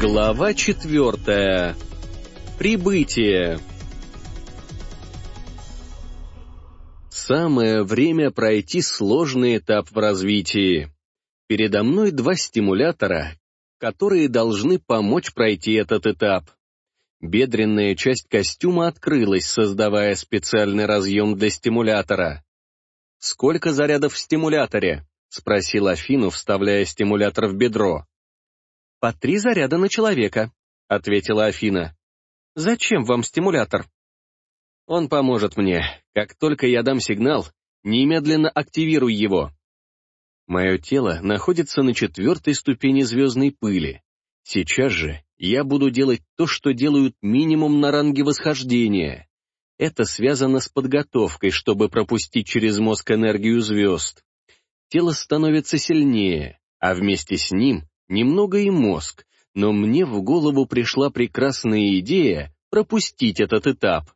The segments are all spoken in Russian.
Глава четвертая. Прибытие. Самое время пройти сложный этап в развитии. Передо мной два стимулятора, которые должны помочь пройти этот этап. Бедренная часть костюма открылась, создавая специальный разъем для стимулятора. «Сколько зарядов в стимуляторе?» — спросил Афину, вставляя стимулятор в бедро. «По три заряда на человека», — ответила Афина. «Зачем вам стимулятор?» «Он поможет мне. Как только я дам сигнал, немедленно активируй его». Мое тело находится на четвертой ступени звездной пыли. Сейчас же я буду делать то, что делают минимум на ранге восхождения. Это связано с подготовкой, чтобы пропустить через мозг энергию звезд. Тело становится сильнее, а вместе с ним немного и мозг, но мне в голову пришла прекрасная идея пропустить этот этап.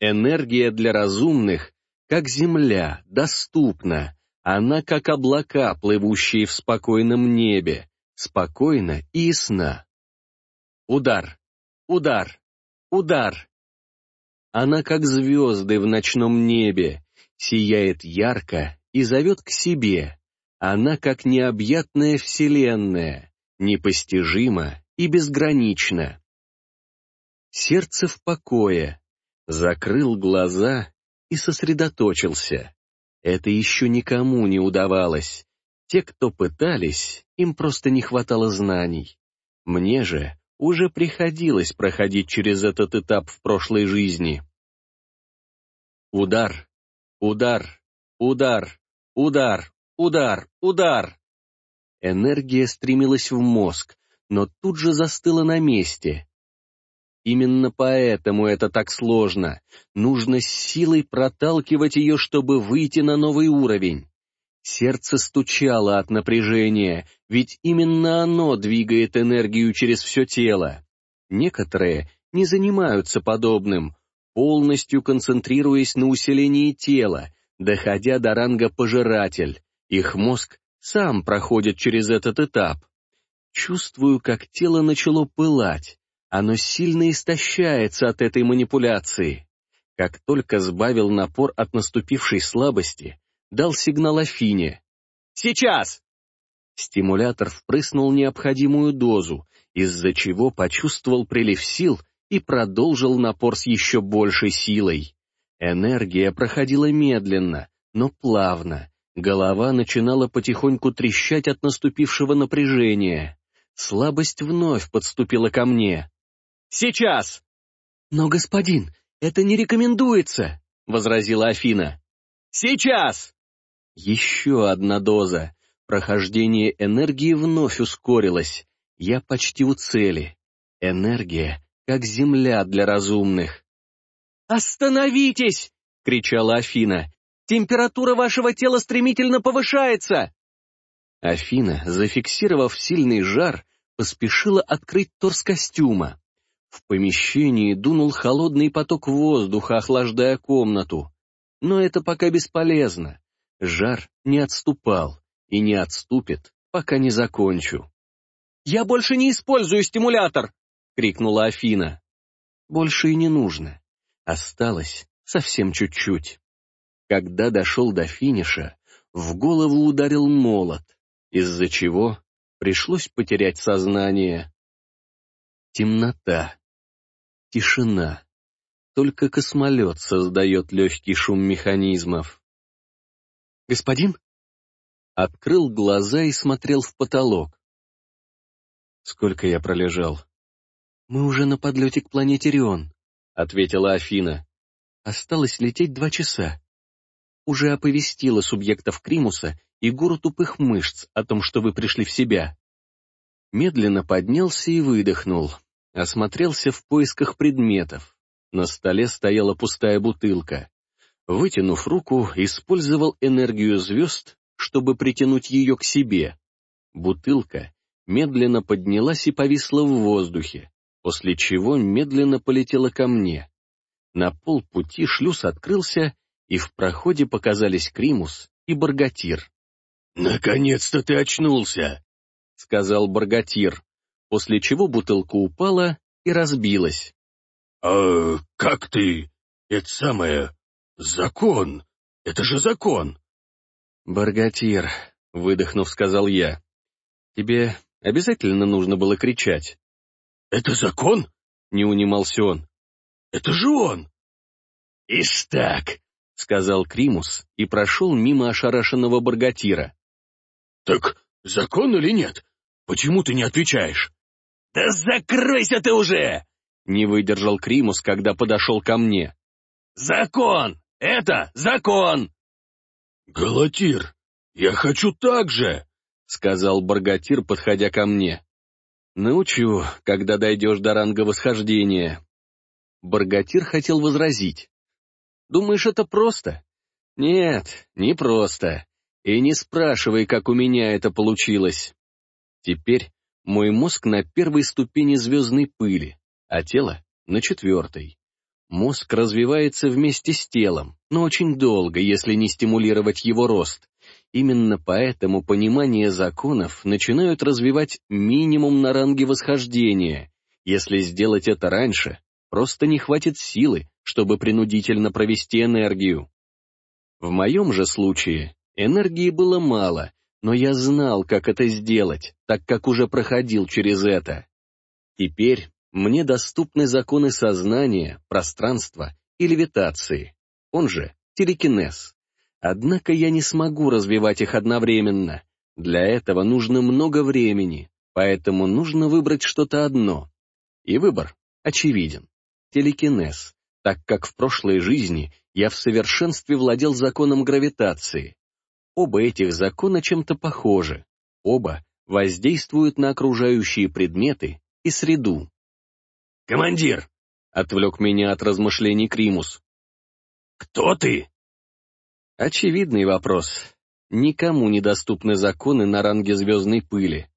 Энергия для разумных, как земля, доступна. Она как облака, плывущие в спокойном небе, спокойно и ясна. Удар, удар, удар. Она как звезды в ночном небе, сияет ярко и зовет к себе. Она как необъятная вселенная, непостижима и безгранична. Сердце в покое, закрыл глаза и сосредоточился. Это еще никому не удавалось. Те, кто пытались, им просто не хватало знаний. Мне же уже приходилось проходить через этот этап в прошлой жизни. Удар, удар, удар, удар, удар, удар. Энергия стремилась в мозг, но тут же застыла на месте. Именно поэтому это так сложно. Нужно с силой проталкивать ее, чтобы выйти на новый уровень. Сердце стучало от напряжения, ведь именно оно двигает энергию через все тело. Некоторые не занимаются подобным, полностью концентрируясь на усилении тела, доходя до ранга пожиратель. Их мозг сам проходит через этот этап. Чувствую, как тело начало пылать. Оно сильно истощается от этой манипуляции. Как только сбавил напор от наступившей слабости, дал сигнал Афине. «Сейчас!» Стимулятор впрыснул необходимую дозу, из-за чего почувствовал прилив сил и продолжил напор с еще большей силой. Энергия проходила медленно, но плавно. Голова начинала потихоньку трещать от наступившего напряжения. Слабость вновь подступила ко мне. «Сейчас!» «Но, господин, это не рекомендуется», — возразила Афина. «Сейчас!» Еще одна доза. Прохождение энергии вновь ускорилось. Я почти у цели. Энергия, как земля для разумных. «Остановитесь!» — кричала Афина. «Температура вашего тела стремительно повышается!» Афина, зафиксировав сильный жар, поспешила открыть торс костюма. В помещении дунул холодный поток воздуха, охлаждая комнату. Но это пока бесполезно. Жар не отступал и не отступит, пока не закончу. «Я больше не использую стимулятор!» — крикнула Афина. «Больше и не нужно. Осталось совсем чуть-чуть». Когда дошел до финиша, в голову ударил молот, из-за чего пришлось потерять сознание. Темнота. Тишина. Только космолет создает легкий шум механизмов. «Господин?» Открыл глаза и смотрел в потолок. «Сколько я пролежал?» «Мы уже на подлете к планете Рион», — ответила Афина. «Осталось лететь два часа. Уже оповестила субъектов Кримуса и гору тупых мышц о том, что вы пришли в себя». Медленно поднялся и выдохнул. Осмотрелся в поисках предметов. На столе стояла пустая бутылка. Вытянув руку, использовал энергию звезд, чтобы притянуть ее к себе. Бутылка медленно поднялась и повисла в воздухе, после чего медленно полетела ко мне. На полпути шлюз открылся, и в проходе показались Кримус и Баргатир. «Наконец-то ты очнулся!» — сказал Баргатир. после чего бутылка упала и разбилась. — А как ты? Это самое... закон. Это же закон. — Баргатир, — выдохнув, сказал я. — Тебе обязательно нужно было кричать. — Это закон? — не унимался он. — Это же он! — Ишь так! — сказал Кримус и прошел мимо ошарашенного Баргатира. — Так закон или нет? Почему ты не отвечаешь? — Да закройся ты уже! — не выдержал Кримус, когда подошел ко мне. — Закон! Это закон! — Галатир, я хочу так же! — сказал Баргатир, подходя ко мне. — Научу, когда дойдешь до ранга восхождения. Баргатир хотел возразить. «Думаешь, это просто?» «Нет, не просто. И не спрашивай, как у меня это получилось. Теперь мой мозг на первой ступени звездной пыли, а тело — на четвертой. Мозг развивается вместе с телом, но очень долго, если не стимулировать его рост. Именно поэтому понимание законов начинают развивать минимум на ранге восхождения. Если сделать это раньше, просто не хватит силы, чтобы принудительно провести энергию. В моем же случае энергии было мало, но я знал, как это сделать, так как уже проходил через это. Теперь мне доступны законы сознания, пространства и левитации, он же телекинез. Однако я не смогу развивать их одновременно. Для этого нужно много времени, поэтому нужно выбрать что-то одно. И выбор очевиден. Телекинез, так как в прошлой жизни я в совершенстве владел законом гравитации. Оба этих закона чем-то похожи. Оба воздействуют на окружающие предметы и среду. «Командир!» — отвлек меня от размышлений Кримус. «Кто ты?» Очевидный вопрос. Никому недоступны законы на ранге звездной пыли.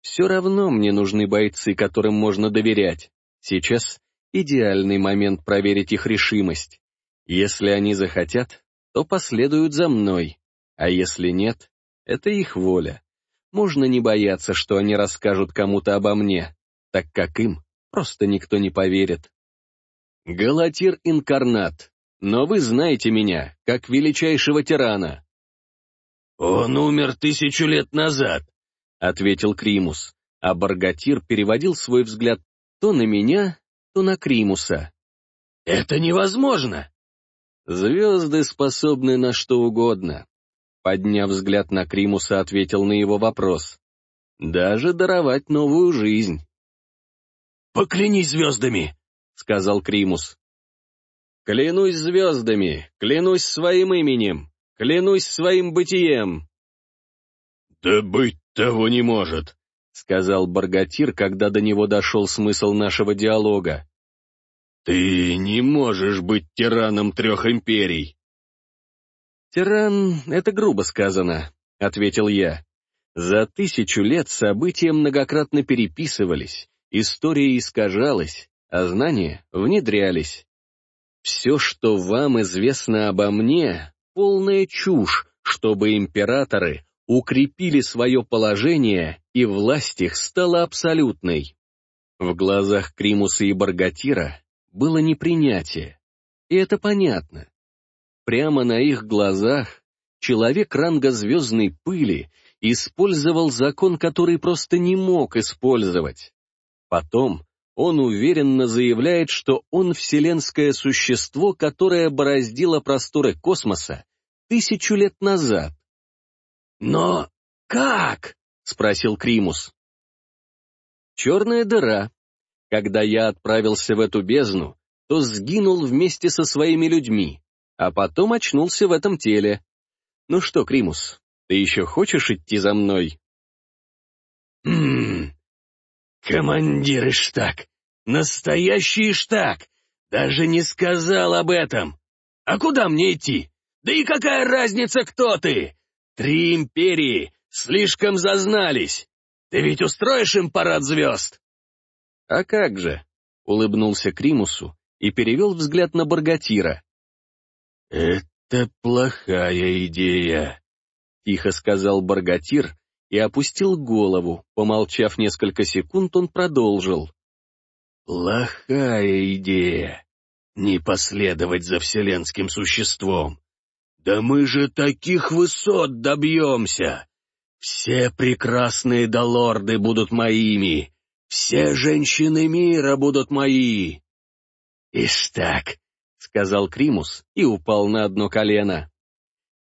Все равно мне нужны бойцы, которым можно доверять. Сейчас идеальный момент проверить их решимость. Если они захотят, то последуют за мной. А если нет, это их воля. Можно не бояться, что они расскажут кому-то обо мне, так как им просто никто не поверит. Галатир Инкарнат, но вы знаете меня, как величайшего тирана. «Он умер тысячу лет назад», — ответил Кримус, а Баргатир переводил свой взгляд то на меня, на Кримуса. «Это невозможно!» «Звезды способны на что угодно», Подняв взгляд на Кримуса, ответил на его вопрос. «Даже даровать новую жизнь». «Поклянись звездами!» — сказал Кримус. «Клянусь звездами, клянусь своим именем, клянусь своим бытием». «Да быть того не может», — сказал Баргатир, когда до него дошел смысл нашего диалога. «Ты не можешь быть тираном трех империй». «Тиран — это грубо сказано», — ответил я. «За тысячу лет события многократно переписывались, история искажалась, а знания внедрялись. Все, что вам известно обо мне, — полная чушь, чтобы императоры укрепили свое положение, и власть их стала абсолютной. В глазах Кримуса и Баргатира было непринятие. И это понятно. Прямо на их глазах человек ранга звездной пыли использовал закон, который просто не мог использовать. Потом он уверенно заявляет, что он вселенское существо, которое бороздило просторы космоса тысячу лет назад. «Но как?» — спросил Кримус. «Черная дыра. Когда я отправился в эту бездну, то сгинул вместе со своими людьми а потом очнулся в этом теле. Ну что, Кримус, ты еще хочешь идти за мной? Хм, командир Иштак, настоящий Иштак, даже не сказал об этом. А куда мне идти? Да и какая разница, кто ты? Три империи слишком зазнались. Ты ведь устроишь им парад звезд? А как же? Улыбнулся Кримусу и перевел взгляд на Баргатира. «Это плохая идея», — тихо сказал Баргатир и опустил голову. Помолчав несколько секунд, он продолжил. «Плохая идея. Не последовать за вселенским существом. Да мы же таких высот добьемся. Все прекрасные долорды будут моими. Все женщины мира будут мои. «Ишь так», — сказал Кримус и упал на одно колено.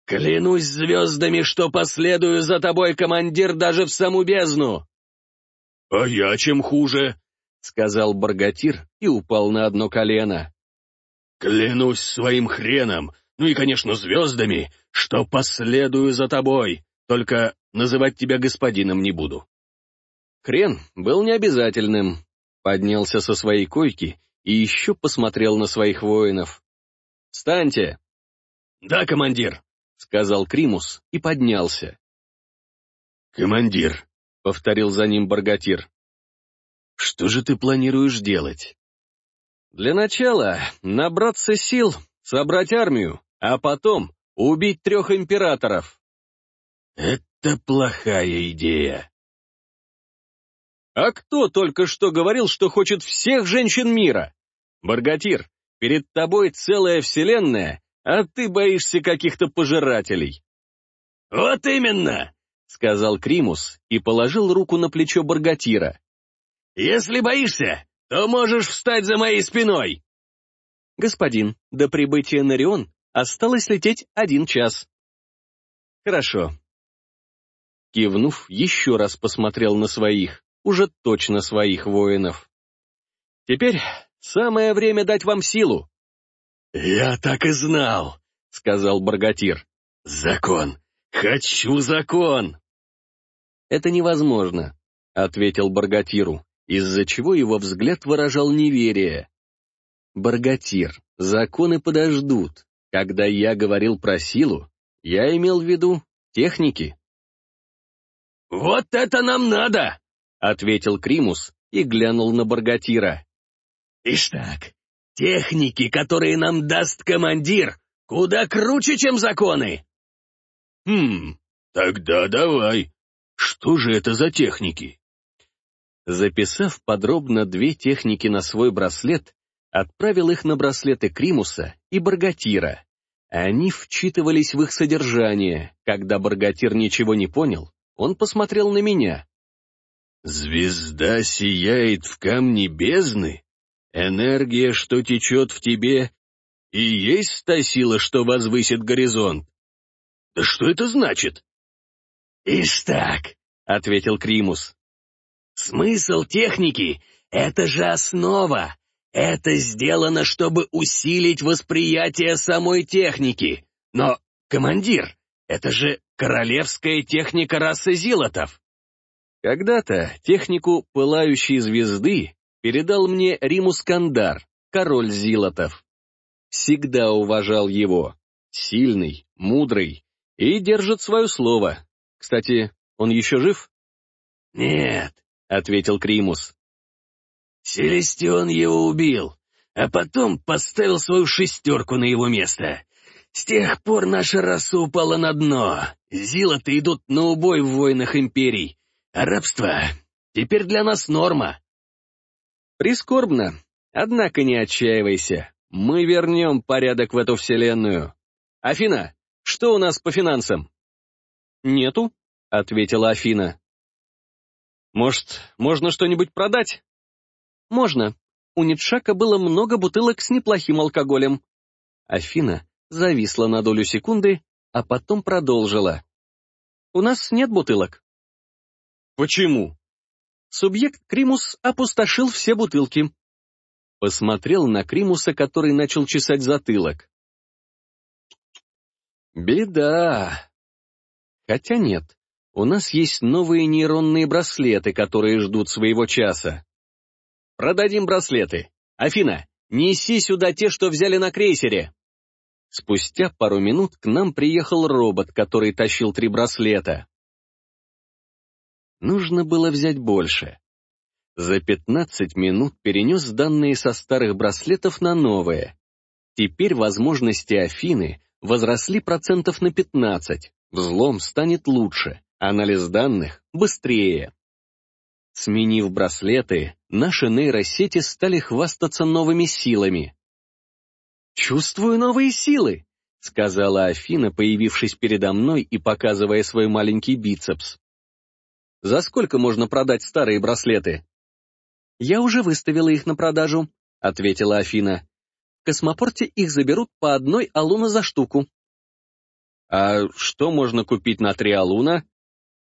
«Клянусь звездами, что последую за тобой, командир, даже в саму бездну!» «А я чем хуже?» — сказал Баргатир и упал на одно колено. «Клянусь своим хреном, ну и, конечно, звездами, что последую за тобой, только называть тебя господином не буду». Хрен был необязательным. Поднялся со своей койки и еще посмотрел на своих воинов. «Встаньте!» «Да, командир!» — сказал Кримус и поднялся. «Командир!» — повторил за ним Баргатир. «Что же ты планируешь делать?» «Для начала набраться сил, собрать армию, а потом убить трех императоров». «Это плохая идея», а кто только что говорил, что хочет всех женщин мира? Баргатир, перед тобой целая вселенная, а ты боишься каких-то пожирателей. Вот именно, сказал Кримус и положил руку на плечо Баргатира. Если боишься, то можешь встать за моей спиной. Господин, до прибытия на Рион осталось лететь один час. Хорошо. Кивнув, еще раз посмотрел на своих уже точно своих воинов. Теперь самое время дать вам силу. «Я так и знал», — сказал Баргатир. «Закон! Хочу закон!» «Это невозможно», — ответил Баргатиру, из-за чего его взгляд выражал неверие. «Баргатир, законы подождут. Когда я говорил про силу, я имел в виду техники». «Вот это нам надо!» — ответил Кримус и глянул на Баргатира. «Ишь так, техники, которые нам даст командир, куда круче, чем законы!» «Хм, тогда давай. Что же это за техники?» Записав подробно две техники на свой браслет, отправил их на браслеты Кримуса и Баргатира. Они вчитывались в их содержание. Когда Баргатир ничего не понял, он посмотрел на меня. Звезда сияет в камне бездны? Энергия, что течет в тебе, и есть та сила, что возвысит горизонт? Да что это значит? «Ишь так», — ответил Кримус. «Смысл техники — это же основа. Это сделано, чтобы усилить восприятие самой техники. Но, командир, это же королевская техника расы Зилотов. Когда-то технику пылающей звезды передал мне Римус Кандар, король Зилотов. Всегда уважал его. Сильный, мудрый и держит свое слово. Кстати, он еще жив? «Нет», — ответил Кримус. «Селестион его убил, а потом поставил свою шестерку на его место. С тех пор наша раса упала на дно. Зилоты идут на убой в войнах империй, Рабство теперь для нас норма. Прискорбно. Однако не отчаивайся. Мы вернем порядок в эту вселенную. Афина, что у нас по финансам? Нету, ответила Афина. Может, можно что-нибудь продать? Можно. У Нитшака было много бутылок с неплохим алкоголем. Афина зависла на долю секунды, а потом продолжила. У нас нет бутылок. Почему? Субъект Кримус опустошил все бутылки. Посмотрел на Кримуса, который начал чесать затылок. Беда. Хотя нет, у нас есть новые нейронные браслеты, которые ждут своего часа. Продадим браслеты. Афина, неси сюда те, что взяли на крейсере. Спустя пару минут к нам приехал робот, который тащил три браслета. Нужно было взять больше. За 15 минут перенес данные со старых браслетов на новые. Теперь возможности Афины возросли процентов на 15, взлом станет лучше, Анализ данных быстрее. Сменив браслеты, наши нейросети стали хвастаться новыми силами. «Чувствую новые силы», — сказала Афина, появившись передо мной и показывая свой маленький бицепс. «За сколько можно продать старые браслеты?» «Я уже выставила их на продажу», — ответила Афина. «В космопорте их заберут по одной алуна за штуку». «А что можно купить на три алуна?»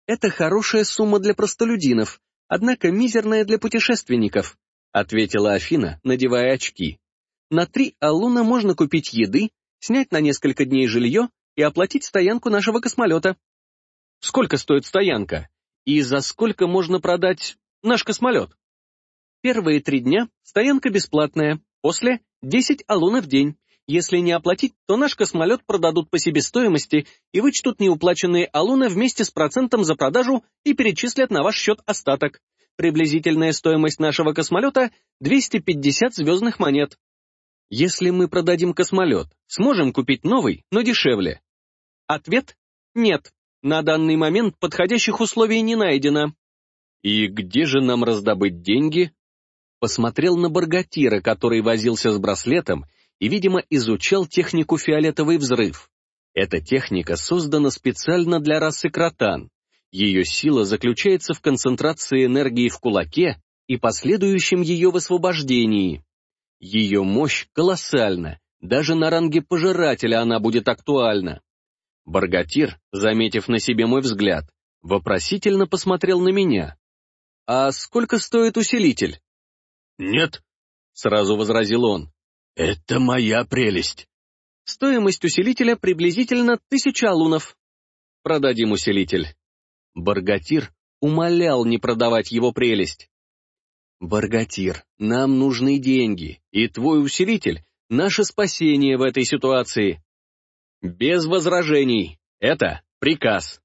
«Это хорошая сумма для простолюдинов, однако мизерная для путешественников», — ответила Афина, надевая очки. «На три алуна можно купить еды, снять на несколько дней жилье и оплатить стоянку нашего космолета. Сколько стоит стоянка? И за сколько можно продать наш космолет? Первые три дня стоянка бесплатная, после — 10 алунов в день. Если не оплатить, то наш космолет продадут по себестоимости и вычтут неуплаченные алуны вместе с процентом за продажу и перечислят на ваш счет остаток. Приблизительная стоимость нашего космолета — 250 звездных монет. Если мы продадим космолет, сможем купить новый, но дешевле? Ответ — нет. На данный момент подходящих условий не найдено. И где же нам раздобыть деньги? Посмотрел на Баргатира, который возился с браслетом и, видимо, изучал технику фиолетовый взрыв. Эта техника создана специально для расы кротан. Ее сила заключается в концентрации энергии в кулаке и последующем ее высвобождении. Ее мощь колоссальна, даже на ранге пожирателя она будет актуальна. Баргатир, заметив на себе мой взгляд, вопросительно посмотрел на меня. «А сколько стоит усилитель?» «Нет», — сразу возразил он. «Это моя прелесть». «Стоимость усилителя приблизительно тысяча алунов». «Продадим усилитель». Баргатир умолял не продавать его прелесть. «Баргатир, нам нужны деньги, и твой усилитель — наше спасение в этой ситуации». «Без возражений. Это приказ».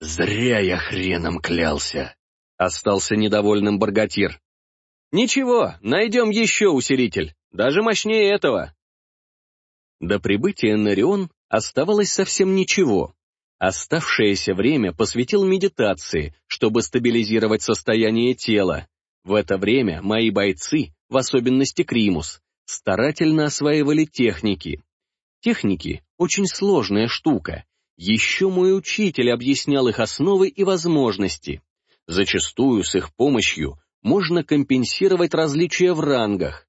«Зря я хреном клялся», — остался недовольным Баргатир. «Ничего, найдем еще усилитель, даже мощнее этого». До прибытия на Рион оставалось совсем ничего. Оставшееся время посвятил медитации, чтобы стабилизировать состояние тела. В это время мои бойцы, в особенности Кримус, старательно осваивали техники. Техники — очень сложная штука. Еще мой учитель объяснял их основы и возможности. Зачастую с их помощью можно компенсировать различия в рангах.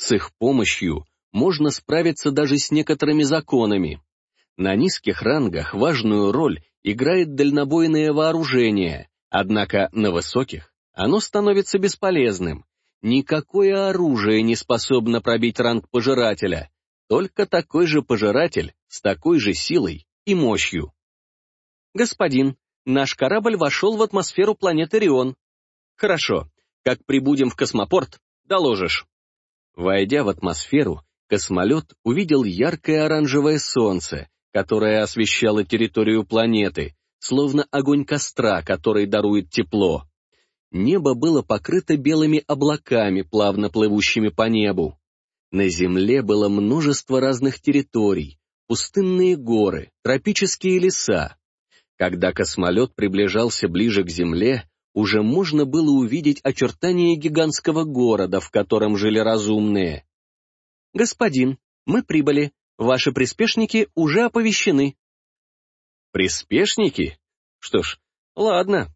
С их помощью можно справиться даже с некоторыми законами. На низких рангах важную роль играет дальнобойное вооружение, однако на высоких оно становится бесполезным. Никакое оружие не способно пробить ранг пожирателя, только такой же пожиратель с такой же силой и мощью. Господин, наш корабль вошел в атмосферу планеты Рион. Хорошо, как прибудем в космопорт, доложишь. Войдя в атмосферу, космолет увидел яркое оранжевое солнце, которое освещало территорию планеты, словно огонь костра, который дарует тепло. Небо было покрыто белыми облаками, плавно плывущими по небу. На земле было множество разных территорий, пустынные горы, тропические леса. Когда космолет приближался ближе к земле, уже можно было увидеть очертания гигантского города, в котором жили разумные. «Господин, мы прибыли. Ваши приспешники уже оповещены». «Приспешники? Что ж, ладно,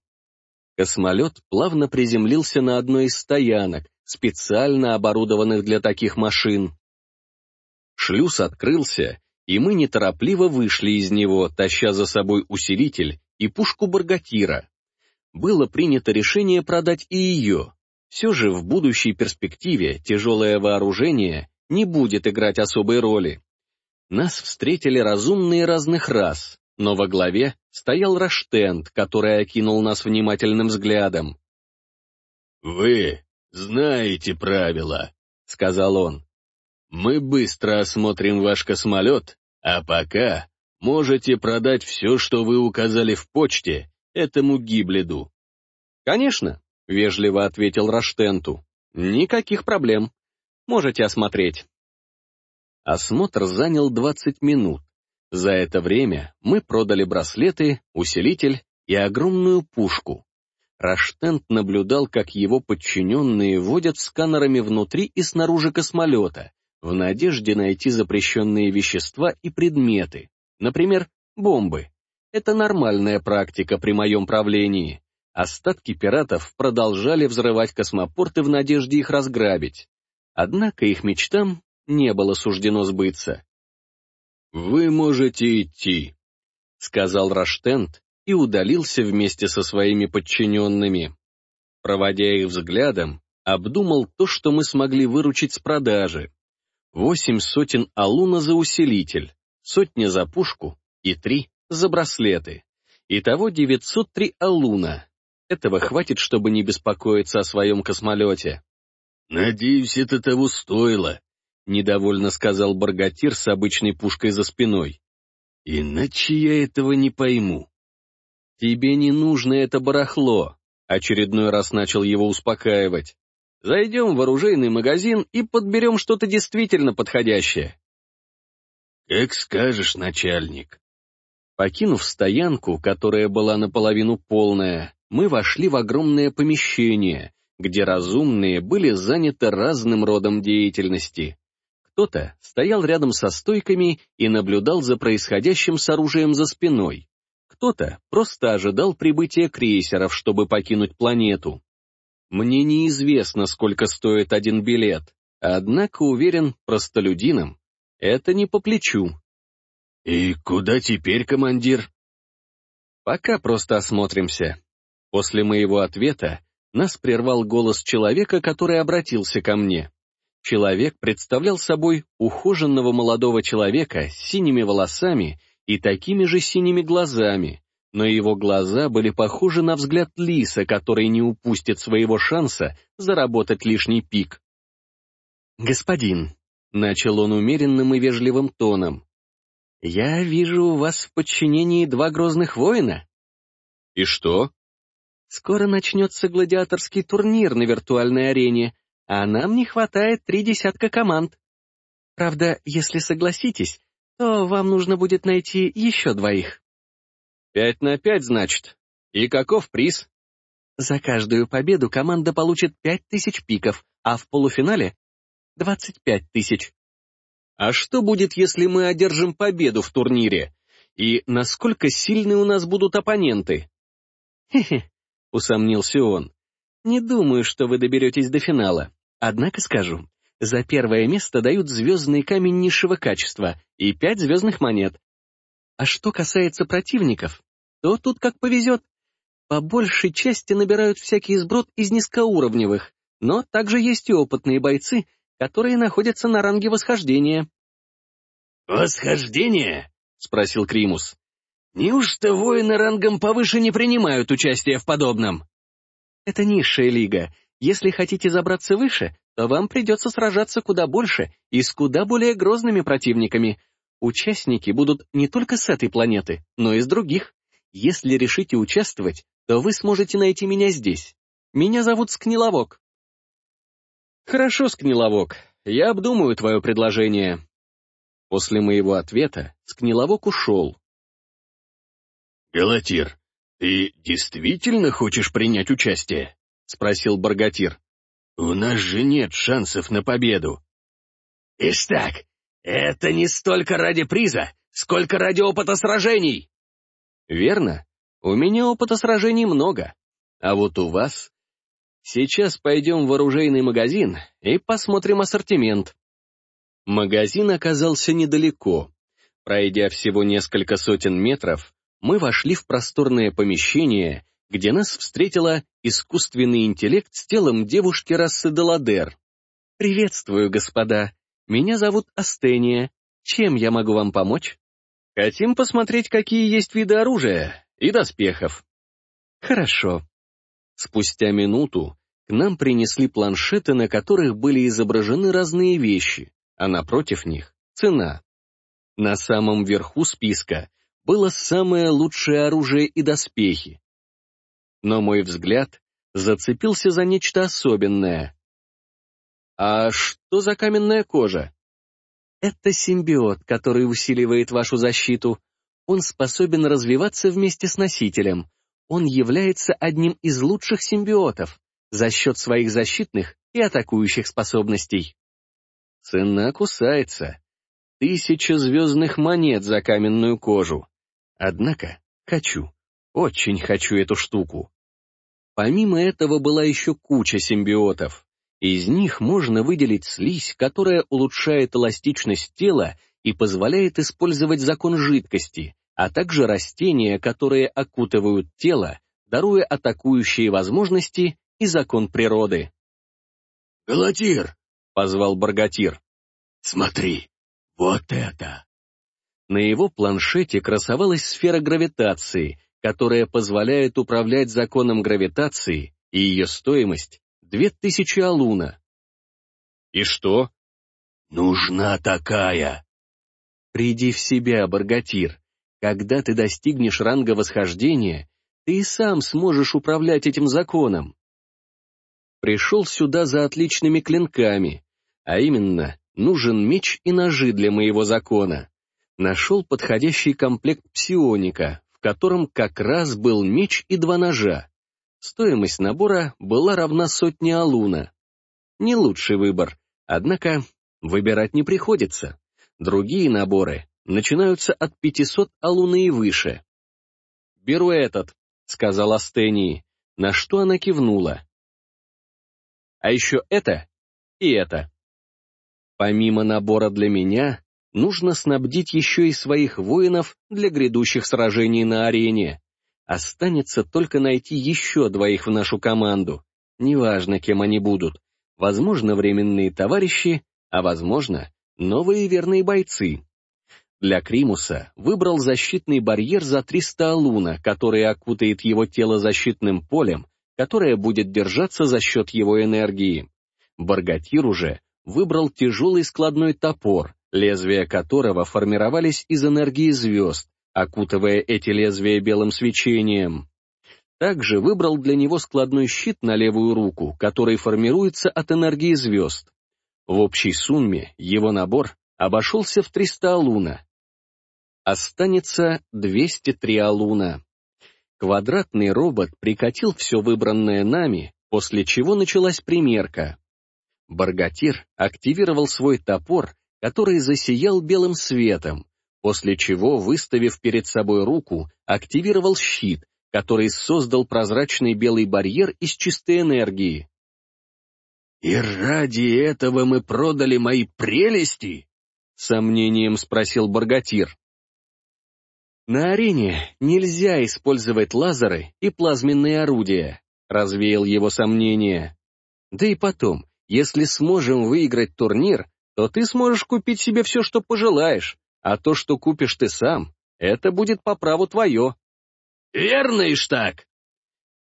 Космолет плавно приземлился на одной из стоянок, специально оборудованных для таких машин. Шлюз открылся, и мы неторопливо вышли из него, таща за собой усилитель и пушку Баргатира. Было принято решение продать и ее. Все же в будущей перспективе тяжелое вооружение не будет играть особой роли. Нас встретили разумные разных рас, но во главе стоял Раштент, который окинул нас внимательным взглядом. «Вы знаете правила», — сказал он. «Мы быстро осмотрим ваш космолет, а пока можете продать все, что вы указали в почте, этому гиблиду». «Конечно», — вежливо ответил Раштенту. «Никаких проблем. Можете осмотреть». Осмотр занял 20 минут, за это время мы продали браслеты, усилитель и огромную пушку. Раштент наблюдал, как его подчиненные водят сканерами внутри и снаружи космолета, в надежде найти запрещенные вещества и предметы, например, бомбы. Это нормальная практика при моем правлении. Остатки пиратов продолжали взрывать космопорты в надежде их разграбить. Однако их мечтам не было суждено сбыться. «Вы можете идти», — сказал Раштент и удалился вместе со своими подчиненными. Проводя их взглядом, обдумал то, что мы смогли выручить с продажи. Восемь сотен алуна за усилитель, сотня за пушку и три за браслеты. Итого 903 алуна. Этого хватит, чтобы не беспокоиться о своем космолете. «Надеюсь, это того стоило», — недовольно сказал Баргатир с обычной пушкой за спиной. «Иначе я этого не пойму». «Тебе не нужно это барахло», — очередной раз начал его успокаивать. Зайдем в оружейный магазин и подберем что-то действительно подходящее. Как скажешь, начальник. Покинув стоянку, которая была наполовину полная, мы вошли в огромное помещение, где разумные были заняты разным родом деятельности. Кто-то стоял рядом со стойками и наблюдал за происходящим с оружием за спиной. Кто-то просто ожидал прибытия крейсеров, чтобы покинуть планету. Мне неизвестно, сколько стоит один билет, однако уверен, простолюдинам это не по плечу. «И куда теперь, командир?» «Пока просто осмотримся». После моего ответа нас прервал голос человека, который обратился ко мне. Человек представлял собой ухоженного молодого человека с синими волосами и такими же синими глазами, но его глаза были похожи на взгляд лиса, который не упустит своего шанса заработать лишний пик. «Господин», — начал он умеренным и вежливым тоном, — «я вижу у вас в подчинении два грозных воина». «И что?» «Скоро начнется гладиаторский турнир на виртуальной арене, а нам не хватает три десятка команд. Правда, если согласитесь, то вам нужно будет найти еще двоих». Пять на пять, значит. И каков приз? За каждую победу команда получит пять тысяч пиков, а в полуфинале — двадцать пять тысяч. А что будет, если мы одержим победу в турнире? И насколько сильны у нас будут оппоненты? Хе-хе, усомнился он. Не думаю, что вы доберетесь до финала. Однако скажу, за первое место дают звездный камень низшего качества и пять звездных монет. А что касается противников, то тут как повезет. По большей части набирают всякий сброд из низкоуровневых, но также есть и опытные бойцы, которые находятся на ранге восхождения. «Восхождение?» — спросил Кримус. «Неужто воины рангом повыше не принимают участие в подобном?» «Это низшая лига. Если хотите забраться выше, то вам придется сражаться куда больше и с куда более грозными противниками. Участники будут не только с этой планеты, но и с других. Если решите участвовать, то вы сможете найти меня здесь. Меня зовут Скниловок. Хорошо, Скниловок, я обдумаю твое предложение. После моего ответа Скниловок ушел. «Галатир, ты действительно хочешь принять участие?» — спросил Баргатир. «У нас же нет шансов на победу». «Ишь так, это не столько ради приза, сколько ради опыта сражений!» Верно? У меня опыта сражений много. А вот у вас... Сейчас пойдем в оружейный магазин и посмотрим ассортимент. Магазин оказался недалеко. Пройдя всего несколько сотен метров, мы вошли в просторное помещение, где нас встретила искусственный интеллект с телом девушки расы Деладер. «Приветствую, господа. Меня зовут Астения. Чем я могу вам помочь?» Хотим посмотреть, какие есть виды оружия и доспехов. Хорошо. Спустя минуту к нам принесли планшеты, на которых были изображены разные вещи, а напротив них — цена. На самом верху списка было самое лучшее оружие и доспехи. Но мой взгляд зацепился за нечто особенное. А что за каменная кожа? Это симбиот, который усиливает вашу защиту. Он способен развиваться вместе с носителем. Он является одним из лучших симбиотов за счет своих защитных и атакующих способностей. Цена кусается. Тысяча звездных монет за каменную кожу. Однако хочу, очень хочу эту штуку. Помимо этого была еще куча симбиотов. Из них можно выделить слизь, которая улучшает эластичность тела и позволяет использовать закон жидкости, а также растения, которые окутывают тело, даруя атакующие возможности и закон природы. «Галатир!» — позвал Баргатир. «Смотри, вот это!» На его планшете красовалась сфера гравитации, которая позволяет управлять законом гравитации, и ее стоимость — две тысячи алуна. «И что?» «Нужна такая!» «Приди в себя, Баргатир. Когда ты достигнешь ранга восхождения, ты и сам сможешь управлять этим законом. Пришел сюда за отличными клинками, а именно, нужен меч и ножи для моего закона. Нашел подходящий комплект псионика, в котором как раз был меч и два ножа. Стоимость набора была равна сотне алуна. Не лучший выбор, однако выбирать не приходится. Другие наборы начинаются от 500 алуны и выше. «Беру этот», — сказал Астении, на что она кивнула. «А еще это и это». Помимо набора для меня, нужно снабдить еще и своих воинов для грядущих сражений на арене. Останется только найти еще двоих в нашу команду. Неважно, кем они будут. Возможно, временные товарищи, а возможно, новые верные бойцы. Для Кримуса выбрал защитный барьер за 300 алуна, который окутает его тело защитным полем, которое будет держаться за счет его энергии. Баргатир уже выбрал тяжелый складной топор, лезвия которого формировались из энергии звезд, окутывая эти лезвия белым свечением. Также выбрал для него складной щит на левую руку, который формируется от энергии звезд. В общей сумме его набор обошелся в 300 алуна, Останется 203 алуна. Квадратный робот прикатил все выбранное нами, после чего началась примерка. Баргатир активировал свой топор, который засиял белым светом, после чего, выставив перед собой руку, активировал щит, который создал прозрачный белый барьер из чистой энергии. «И ради этого мы продали мои прелести?» — сомнением спросил Баргатир. На арене нельзя использовать лазеры и плазменные орудия, развеял его сомнения. Да и потом, если сможем выиграть турнир, то ты сможешь купить себе все, что пожелаешь, а то, что купишь ты сам, это будет по праву твое. Верно, Иштак.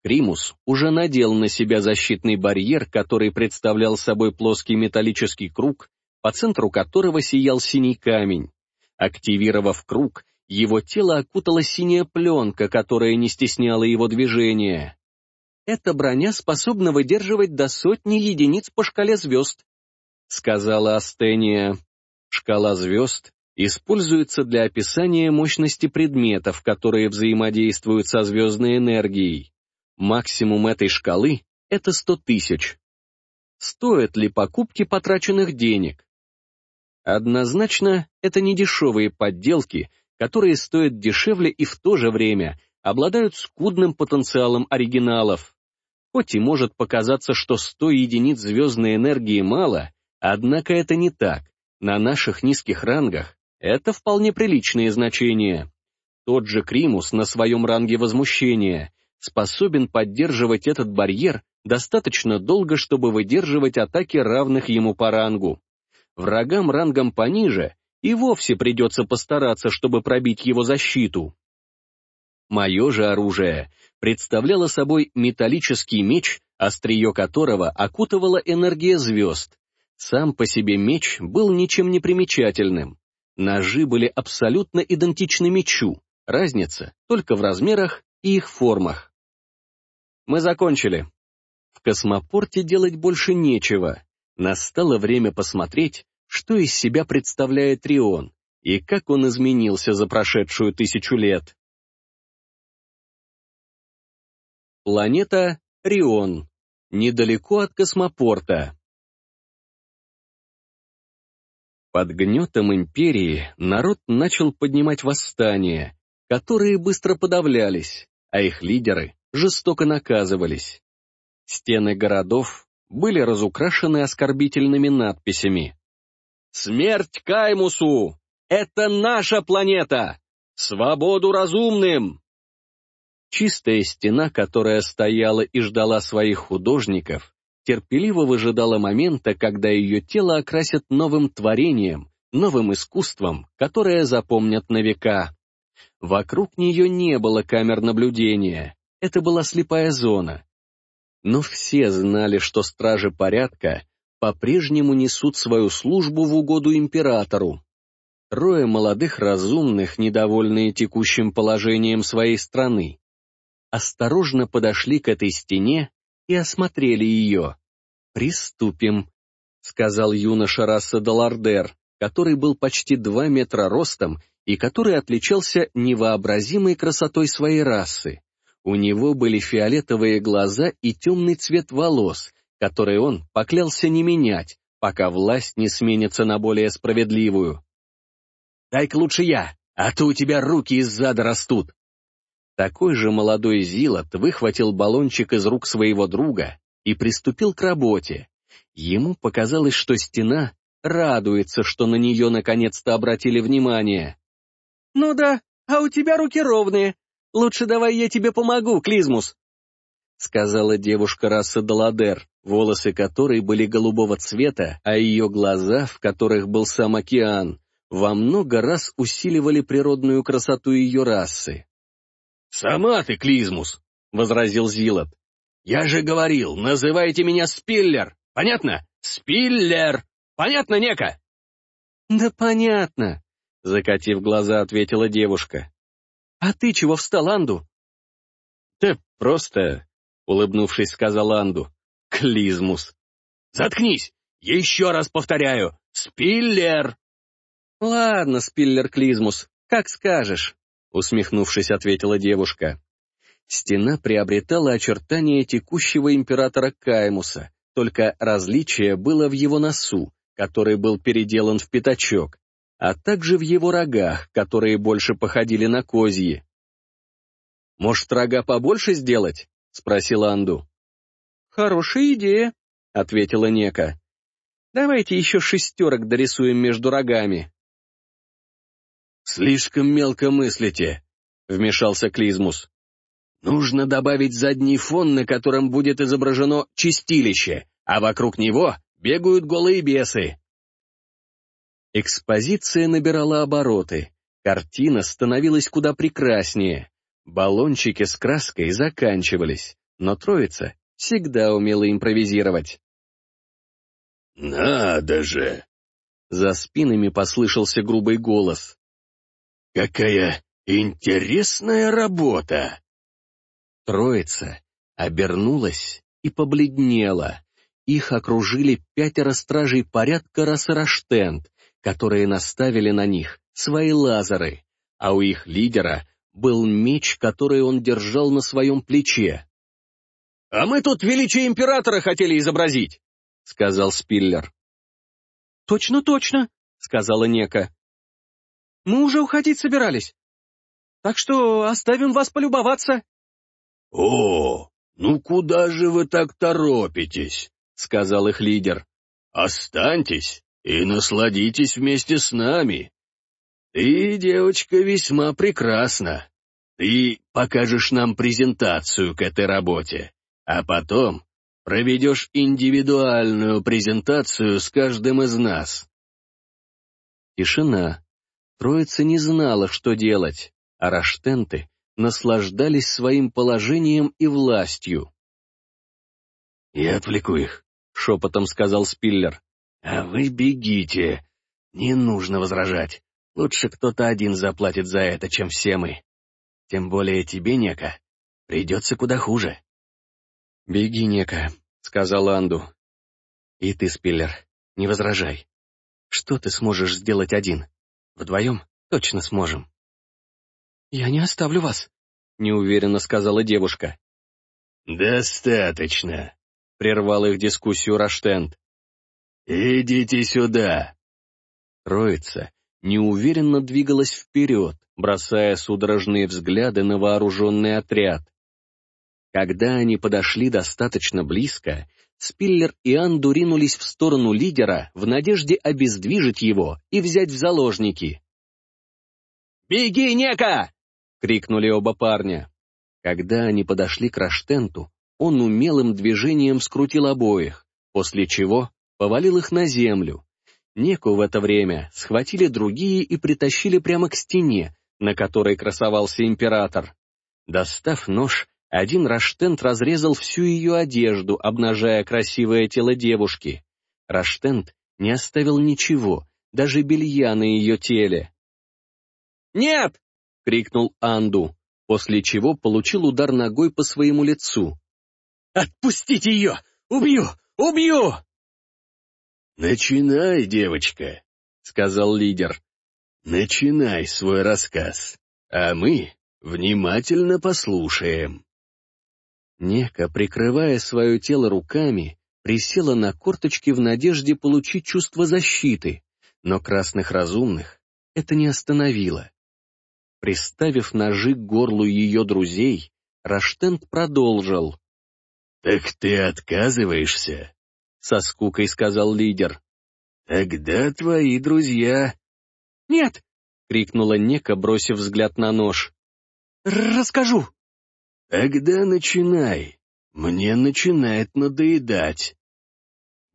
Кримус уже надел на себя защитный барьер, который представлял собой плоский металлический круг, по центру которого сиял синий камень. Активировав круг, его тело окутала синяя пленка, которая не стесняла его движения. «Эта броня способна выдерживать до сотни единиц по шкале звезд», — сказала Астения. Шкала звезд используется для описания мощности предметов, которые взаимодействуют со звездной энергией. Максимум этой шкалы — это 100 тысяч. Стоят ли покупки потраченных денег? Однозначно, это не дешевые подделки, которые стоят дешевле и в то же время обладают скудным потенциалом оригиналов. Хоть и может показаться, что 100 единиц звездной энергии мало, однако это не так. На наших низких рангах это вполне приличные значения. Тот же Кримус на своем ранге возмущения способен поддерживать этот барьер достаточно долго, чтобы выдерживать атаки равных ему по рангу. Врагам рангом пониже и вовсе придется постараться, чтобы пробить его защиту. Мое же оружие представляло собой металлический меч, острие которого окутывала энергия звезд. Сам по себе меч был ничем не примечательным. Ножи были абсолютно идентичны мечу, разница только в размерах и их формах. Мы закончили. В космопорте делать больше нечего. Настало время посмотреть, что из себя представляет Рион и как он изменился за прошедшую тысячу лет. Планета Рион, недалеко от космопорта. Под гнетом империи народ начал поднимать восстания, которые быстро подавлялись, а их лидеры жестоко наказывались. Стены городов были разукрашены оскорбительными надписями. «Смерть Каймусу! Это наша планета! Свободу разумным!» Чистая стена, которая стояла и ждала своих художников, терпеливо выжидала момента, когда ее тело окрасят новым творением, новым искусством, которое запомнят на века. Вокруг нее не было камер наблюдения, это была слепая зона. Но все знали, что стражи порядка по-прежнему несут свою службу в угоду императору. Трое молодых разумных, недовольные текущим положением своей страны, осторожно подошли к этой стене и осмотрели ее. «Приступим», — сказал юноша раса Далардер, который был почти два метра ростом и который отличался невообразимой красотой своей расы. У него были фиолетовые глаза и темный цвет волос, который он поклялся не менять, пока власть не сменится на более справедливую. «Дай-ка лучше я, а то у тебя руки из зада растут», такой же молодой Зилот выхватил баллончик из рук своего друга и приступил к работе. Ему показалось, что стена радуется, что на нее наконец-то обратили внимание. «Ну да, а у тебя руки ровные. Лучше давай я тебе помогу, Клизмус», — сказала девушка расы Даладер, волосы которой были голубого цвета, а ее глаза, в которых был сам океан, во много раз усиливали природную красоту ее расы. «Сама ты, Клизмус!» — возразил Зилот. «Я же говорил, называйте меня Спиллер! Понятно? Спиллер! Понятно, Нека?» «Да понятно», — закатив глаза, ответила девушка. «А ты чего встал, Анду?» «Да просто», — улыбнувшись, сказал Анду, — «клизмус». «Заткнись! Еще раз повторяю! Спиллер!» «Ладно, Спиллер Клизмус, как скажешь». — усмехнувшись, ответила девушка. Стена приобретала очертания текущего императора Каймуса, только различие было в его носу, который был переделан в пятачок, а также в его рогах, которые больше походили на козьи. «Может, рога побольше сделать?» — спросил Анду. «Хорошая идея», — ответила Нека. «Давайте еще шестерок дорисуем между рогами». «Слишком мелко мыслите», — вмешался Клизмус. «Нужно добавить задний фон, на котором будет изображено чистилище, а вокруг него бегают голые бесы». Экспозиция набирала обороты, картина становилась куда прекраснее, баллончики с краской заканчивались, но троица всегда умела импровизировать. «Надо же!» За спинами послышался грубый голос. Какая интересная работа!» Троица обернулась и побледнела. Их окружили пятеро стражей порядка Рассараштенд, которые наставили на них свои лазеры, а у их лидера был меч, который он держал на своем плече. «А мы тут величие императора хотели изобразить», — сказал Спиллер. «Точно, точно», — сказала Нека. Мы уже уходить собирались. Так что оставим вас полюбоваться». «О, ну куда же вы так торопитесь?» — сказал их лидер. «Останьтесь и насладитесь вместе с нами. Ты, девочка, весьма прекрасна. Ты покажешь нам презентацию к этой работе, а потом проведешь индивидуальную презентацию с каждым из нас». Тишина. Троица не знала, что делать, а раштенты наслаждались своим положением и властью. «Я отвлеку их», — шепотом сказал Спиллер. «А вы бегите. Не нужно возражать. Лучше кто-то один заплатит за это, чем все мы. Тем более тебе, Нека, придется куда хуже». «Беги, Нека», — сказал Анду. «И ты, Спиллер, не возражай. Что ты сможешь сделать один? Вдвоем точно сможем. «Я не оставлю вас», — неуверенно сказала девушка. «Достаточно», — прервал их дискуссию Раштент. «Идите сюда». Троица неуверенно двигалась вперед, бросая судорожные взгляды на вооруженный отряд. Когда они подошли достаточно близко, Спиллер и Анду ринулись в сторону лидера в надежде обездвижить его и взять в заложники. «Беги, Нека!» — крикнули оба парня. Когда они подошли к Раштенту, он умелым движением скрутил обоих, после чего повалил их на землю. Неку в это время схватили другие и притащили прямо к стене, на которой красовался император. Достав нож, один Раштент разрезал всю ее одежду, обнажая красивое тело девушки. Раштент не оставил ничего, даже белья на ее теле. «Нет!» — крикнул Анду, после чего получил удар ногой по своему лицу. «Отпустите ее! Убью! Убью!» «Начинай, девочка», — сказал лидер. «Начинай свой рассказ, а мы внимательно послушаем». Нека, прикрывая свое тело руками, присела на корточки в надежде получить чувство защиты, но красных разумных это не остановило. Приставив ножи к горлу ее друзей, Раштент продолжил. «Так ты отказываешься?» — со скукой сказал лидер. «Тогда твои друзья...» «Нет!» — крикнула Нека, бросив взгляд на нож. «Расскажу!» «Тогда начинай. Мне начинает надоедать».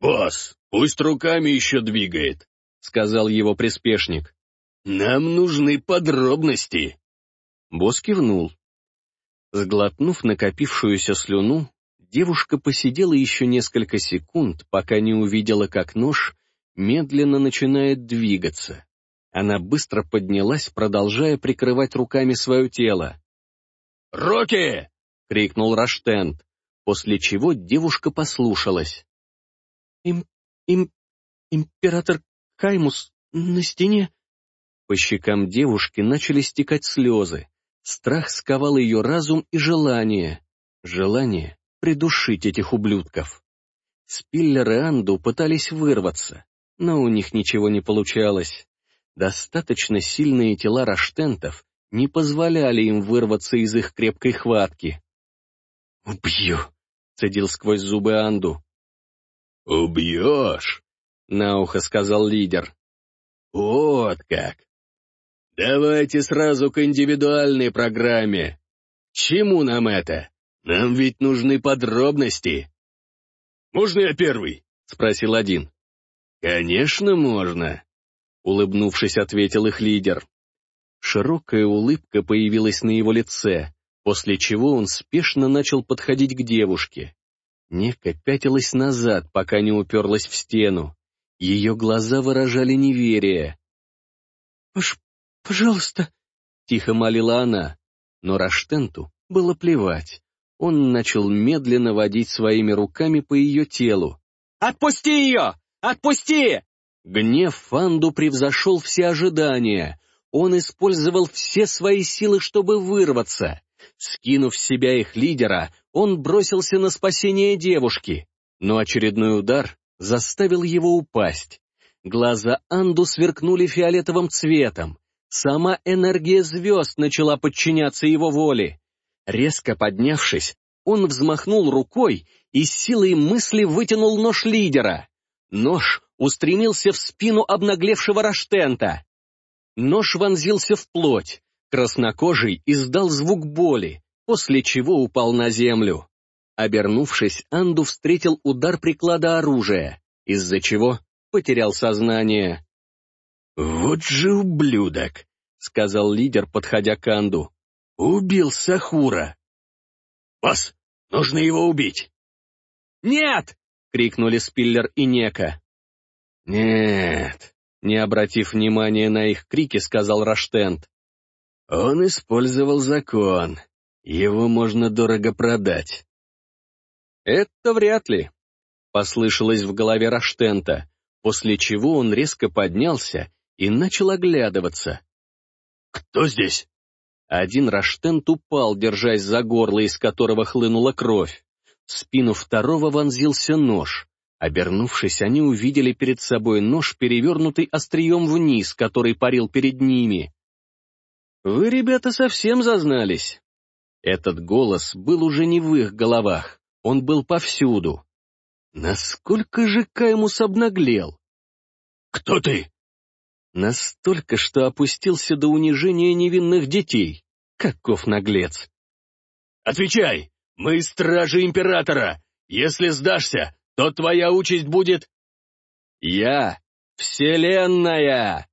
«Босс, пусть руками еще двигает», — сказал его приспешник. «Нам нужны подробности». Босс кивнул. Сглотнув накопившуюся слюну, девушка посидела еще несколько секунд, пока не увидела, как нож медленно начинает двигаться. Она быстро поднялась, продолжая прикрывать руками свое тело. «Руки!» — крикнул Раштент, после чего девушка послушалась. «Им... им... император Каймус на стене...» По щекам девушки начали стекать слезы. Страх сковал ее разум и желание. Желание придушить этих ублюдков. Спиллер и Анду пытались вырваться, но у них ничего не получалось. Достаточно сильные тела раштентов не позволяли им вырваться из их крепкой хватки. «Убью!» — цедил сквозь зубы Анду. «Убьешь!» — на ухо сказал лидер. «Вот как! Давайте сразу к индивидуальной программе. Чему нам это? Нам ведь нужны подробности». «Можно я первый?» — спросил один. «Конечно, можно», — улыбнувшись, ответил их лидер. Широкая улыбка появилась на его лице, после чего он спешно начал подходить к девушке. Нека пятилась назад, пока не уперлась в стену. Ее глаза выражали неверие. «Пож... пожалуйста», — тихо молила она. Но Раштенту было плевать. Он начал медленно водить своими руками по ее телу. «Отпусти ее! Отпусти!» Гнев Фанду превзошел все ожидания. Он использовал все свои силы, чтобы вырваться. Скинув с себя их лидера, он бросился на спасение девушки, но очередной удар заставил его упасть. Глаза Анду сверкнули фиолетовым цветом. Сама энергия звезд начала подчиняться его воле. Резко поднявшись, он взмахнул рукой и с силой мысли вытянул нож лидера. Нож устремился в спину обнаглевшего Раштента. Нож вонзился в плоть. Краснокожий издал звук боли, после чего упал на землю. Обернувшись, Анду встретил удар приклада оружия, из-за чего потерял сознание. «Вот же ублюдок!» — сказал лидер, подходя к Анду. «Убил Сахура!» «Босс, нужно его убить!» «Нет!» — крикнули Спиллер и Нека. «Нет!» Не обратив внимания на их крики, сказал Раштент. «Он использовал закон. Его можно дорого продать». «Это вряд ли», — послышалось в голове Раштента, после чего он резко поднялся и начал оглядываться. «Кто здесь?» Один раштент упал, держась за горло, из которого хлынула кровь. В спину второго вонзился нож. Обернувшись, они увидели перед собой нож, перевернутый острием вниз, который парил перед ними. «Вы, ребята, совсем зазнались!» Этот голос был уже не в их головах, он был повсюду. Насколько же Каймус обнаглел? «Кто ты?» Настолько, что опустился до унижения невинных детей. Каков наглец! «Отвечай! Мы стражи Императора! Если сдашься, то твоя участь будет...» «Я — Вселенная!»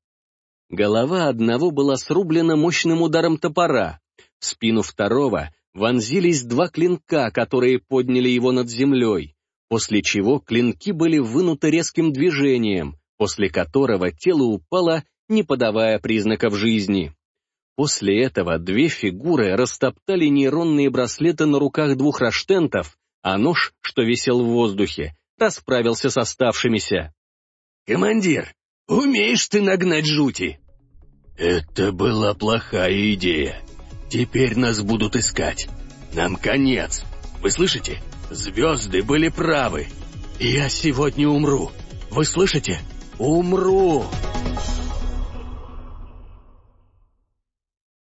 Голова одного была срублена мощным ударом топора. В спину второго вонзились два клинка, которые подняли его над землей, после чего клинки были вынуты резким движением, после которого тело упало, не подавая признаков жизни. После этого две фигуры растоптали нейронные браслеты на руках двух раштентов, а нож, что висел в воздухе, расправился с оставшимися. «Командир, умеешь ты нагнать жути?» «Это была плохая идея. Теперь нас будут искать. Нам конец. Вы слышите? Звезды были правы. Я сегодня умру. Вы слышите? умру.